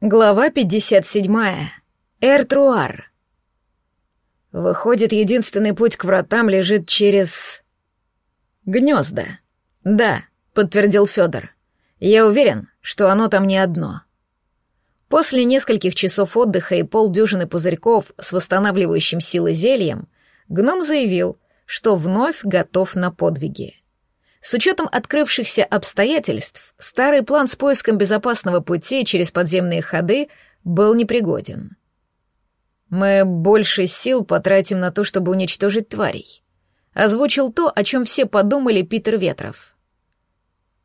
Глава 57. Эртруар. Выходит, единственный путь к вратам лежит через... Гнезда. Да, подтвердил Федор. Я уверен, что оно там не одно. После нескольких часов отдыха и полдюжины пузырьков с восстанавливающим силы зельем, гном заявил, что вновь готов на подвиги. С учетом открывшихся обстоятельств, старый план с поиском безопасного пути через подземные ходы был непригоден. «Мы больше сил потратим на то, чтобы уничтожить тварей», — озвучил то, о чем все подумали Питер Ветров.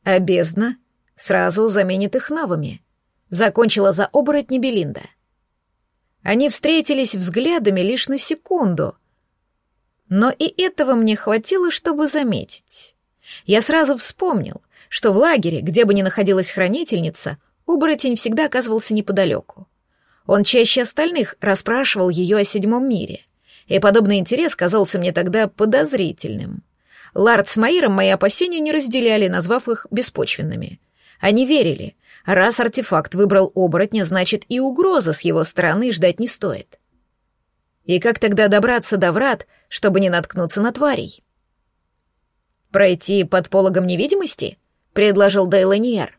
«А бездна сразу заменит их новыми», — закончила за оборотни Белинда. Они встретились взглядами лишь на секунду, но и этого мне хватило, чтобы заметить. Я сразу вспомнил, что в лагере, где бы ни находилась хранительница, оборотень всегда оказывался неподалеку. Он чаще остальных расспрашивал ее о седьмом мире, и подобный интерес казался мне тогда подозрительным. Лард с Маиром мои опасения не разделяли, назвав их беспочвенными. Они верили, раз артефакт выбрал оборотня, значит и угроза с его стороны ждать не стоит. И как тогда добраться до врат, чтобы не наткнуться на тварей? «Пройти под пологом невидимости?» — предложил Дейланиер.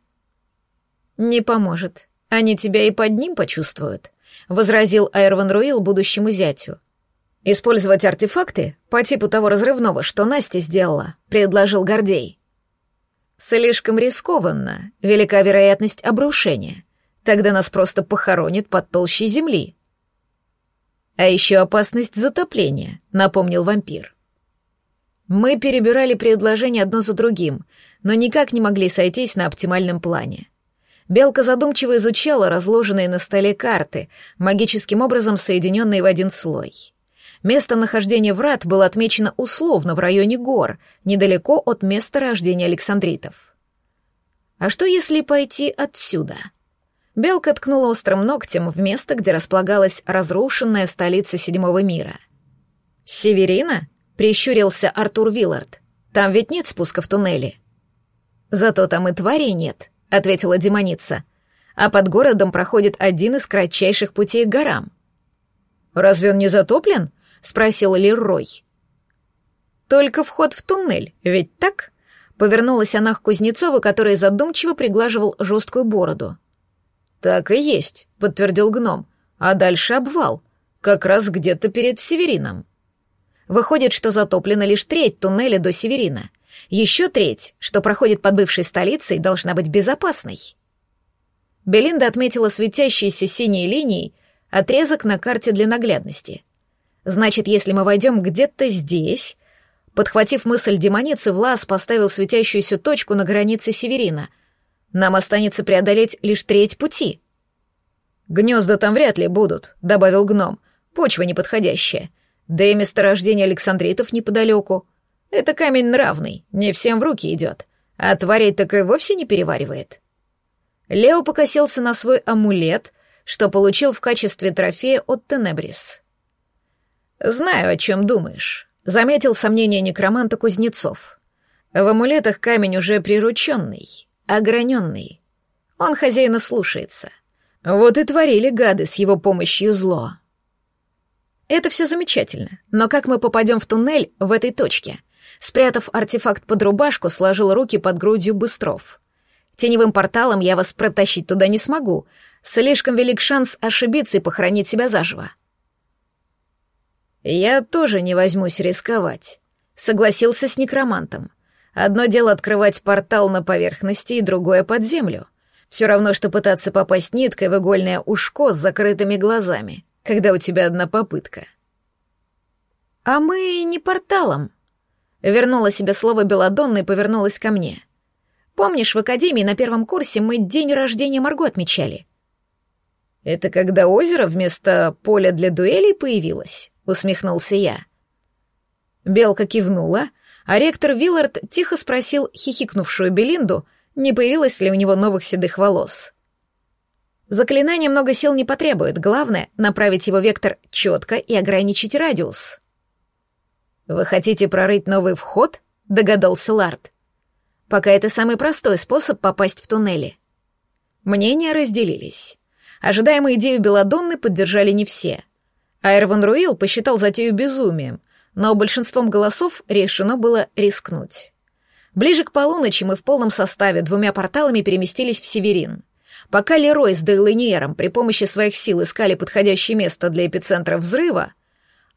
«Не поможет. Они тебя и под ним почувствуют», — возразил Айрван Руил будущему зятю. «Использовать артефакты по типу того разрывного, что Настя сделала», — предложил Гордей. «Слишком рискованно. Велика вероятность обрушения. Тогда нас просто похоронит под толщей земли». «А еще опасность затопления», — напомнил вампир. Мы перебирали предложения одно за другим, но никак не могли сойтись на оптимальном плане. Белка задумчиво изучала разложенные на столе карты, магическим образом соединенные в один слой. Место нахождения врат было отмечено условно в районе гор, недалеко от места рождения Александритов. А что если пойти отсюда? Белка ткнула острым ногтем в место, где располагалась разрушенная столица Седьмого мира. «Северина?» Прищурился Артур Виллард. Там ведь нет спуска в туннеле. Зато там и тварей нет, ответила демоница. А под городом проходит один из кратчайших путей к горам. Разве он не затоплен? спросил Лерой. Только вход в туннель, ведь так? Повернулась она к Кузнецову, который задумчиво приглаживал жесткую бороду. Так и есть, подтвердил гном. А дальше обвал, как раз где-то перед Северином. Выходит, что затоплена лишь треть туннеля до Северина. Еще треть, что проходит под бывшей столицей, должна быть безопасной. Белинда отметила светящиеся синей линией отрезок на карте для наглядности. Значит, если мы войдем где-то здесь... Подхватив мысль демоницы, Влас поставил светящуюся точку на границе Северина. Нам останется преодолеть лишь треть пути. «Гнезда там вряд ли будут», — добавил гном. «Почва неподходящая. Да и месторождение Александритов неподалеку. Это камень нравный, не всем в руки идет, а тварей так и вовсе не переваривает. Лео покосился на свой амулет, что получил в качестве трофея от Тенебрис. «Знаю, о чем думаешь», — заметил сомнение некроманта Кузнецов. «В амулетах камень уже прирученный, ограненный. Он хозяина слушается. Вот и творили гады с его помощью зло». Это все замечательно, но как мы попадем в туннель в этой точке? Спрятав артефакт под рубашку, сложил руки под грудью быстров. Теневым порталом я вас протащить туда не смогу. Слишком велик шанс ошибиться и похоронить себя заживо. Я тоже не возьмусь рисковать, согласился с некромантом. Одно дело открывать портал на поверхности, и другое под землю. Все равно, что пытаться попасть ниткой в игольное ушко с закрытыми глазами когда у тебя одна попытка. А мы не порталом. Вернула себе слово Беладонна и повернулась ко мне. Помнишь, в академии на первом курсе мы день рождения Марго отмечали? Это когда озеро вместо поля для дуэлей появилось, усмехнулся я. Белка кивнула, а ректор Виллард тихо спросил хихикнувшую Белинду, не появилось ли у него новых седых волос. Заклинание много сил не потребует, главное — направить его вектор четко и ограничить радиус. «Вы хотите прорыть новый вход?» — догадался Лард. «Пока это самый простой способ попасть в туннели». Мнения разделились. Ожидаемую идею Беладонны поддержали не все. Айрван Руил посчитал затею безумием, но большинством голосов решено было рискнуть. Ближе к полуночи мы в полном составе двумя порталами переместились в Северин. Пока Лерой с Дейлониером при помощи своих сил искали подходящее место для эпицентра взрыва,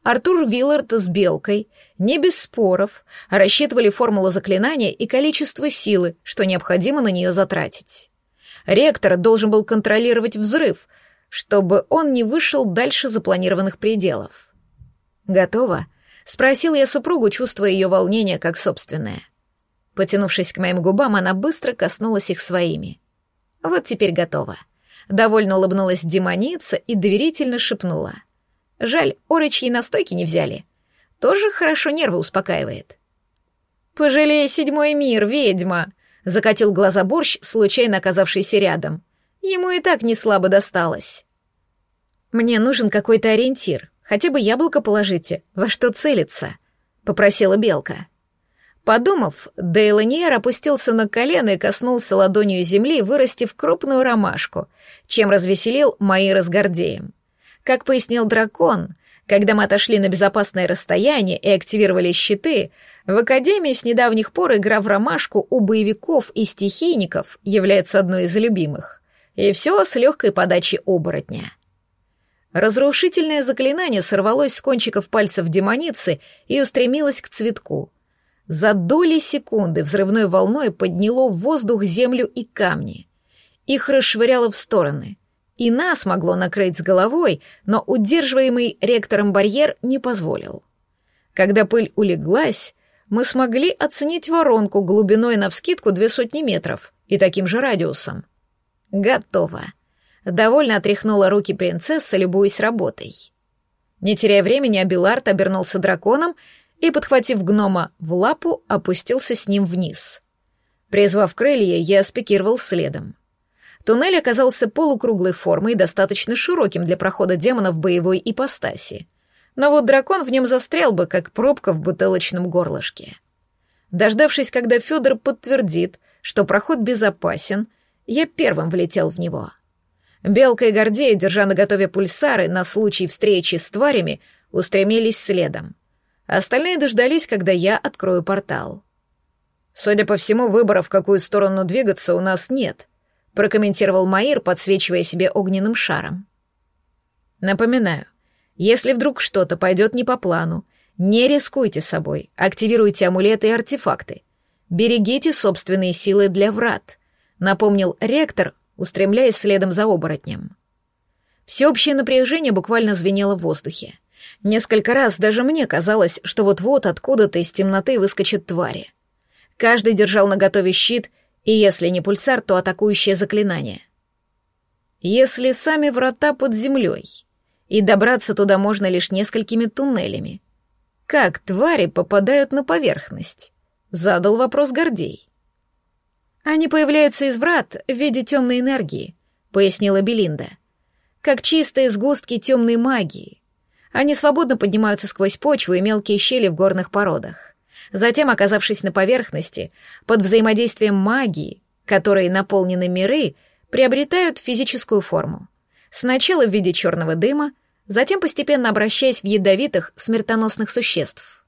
Артур Виллард с Белкой, не без споров, рассчитывали формулу заклинания и количество силы, что необходимо на нее затратить. Ректор должен был контролировать взрыв, чтобы он не вышел дальше запланированных пределов. «Готово?» — спросил я супругу, чувствуя ее волнение как собственное. Потянувшись к моим губам, она быстро коснулась их своими. «Вот теперь готово». Довольно улыбнулась демоница и доверительно шепнула. «Жаль, орочьи настойки не взяли. Тоже хорошо нервы успокаивает». «Пожалей седьмой мир, ведьма!» — закатил глаза борщ, случайно оказавшийся рядом. Ему и так не слабо досталось. «Мне нужен какой-то ориентир. Хотя бы яблоко положите. Во что целиться?» — попросила Белка. Подумав, Дейланиер опустился на колено и коснулся ладонью земли, вырастив крупную ромашку, чем развеселил Маира с. Как пояснил дракон, когда мы отошли на безопасное расстояние и активировали щиты, в Академии с недавних пор игра в ромашку у боевиков и стихийников является одной из любимых. И все с легкой подачи оборотня. Разрушительное заклинание сорвалось с кончиков пальцев демоницы и устремилось к цветку. За доли секунды взрывной волной подняло в воздух землю и камни. Их расшвыряло в стороны. И нас могло накрыть с головой, но удерживаемый ректором барьер не позволил. Когда пыль улеглась, мы смогли оценить воронку глубиной навскидку две сотни метров и таким же радиусом. Готово. Довольно отряхнула руки принцесса, любуясь работой. Не теряя времени, Абилард обернулся драконом и, подхватив гнома в лапу, опустился с ним вниз. Призвав крылья, я спикировал следом. Туннель оказался полукруглой формы и достаточно широким для прохода демона в боевой ипостаси. Но вот дракон в нем застрял бы, как пробка в бутылочном горлышке. Дождавшись, когда Федор подтвердит, что проход безопасен, я первым влетел в него. Белка и Гордея, держа наготове пульсары на случай встречи с тварями, устремились следом. Остальные дождались, когда я открою портал. Судя по всему, выбора, в какую сторону двигаться, у нас нет, прокомментировал Маир, подсвечивая себе огненным шаром. Напоминаю, если вдруг что-то пойдет не по плану, не рискуйте собой, активируйте амулеты и артефакты. Берегите собственные силы для врат, напомнил ректор, устремляясь следом за оборотнем. Всеобщее напряжение буквально звенело в воздухе. Несколько раз даже мне казалось, что вот-вот откуда-то из темноты выскочат твари. Каждый держал наготове щит, и если не пульсар, то атакующее заклинание. Если сами врата под землей, и добраться туда можно лишь несколькими туннелями, как твари попадают на поверхность? Задал вопрос Гордей. Они появляются из врат в виде темной энергии, пояснила Белинда. Как чистые сгустки темной магии, они свободно поднимаются сквозь почву и мелкие щели в горных породах. Затем, оказавшись на поверхности, под взаимодействием магии, которой наполнены миры, приобретают физическую форму. Сначала в виде черного дыма, затем постепенно обращаясь в ядовитых, смертоносных существ.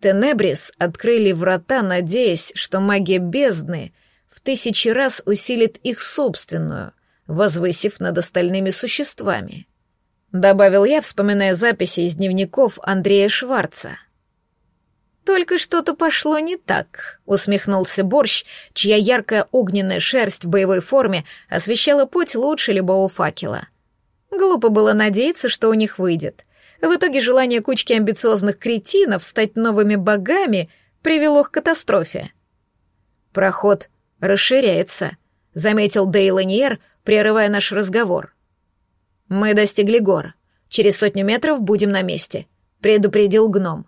Тенебрис открыли врата, надеясь, что магия бездны в тысячи раз усилит их собственную, возвысив над остальными существами — добавил я, вспоминая записи из дневников Андрея Шварца. «Только что-то пошло не так», — усмехнулся Борщ, чья яркая огненная шерсть в боевой форме освещала путь лучше любого факела. Глупо было надеяться, что у них выйдет. В итоге желание кучки амбициозных кретинов стать новыми богами привело к катастрофе. «Проход расширяется», — заметил Дейланиер, прерывая наш разговор. «Мы достигли гор. Через сотню метров будем на месте», — предупредил гном.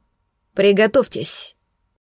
«Приготовьтесь».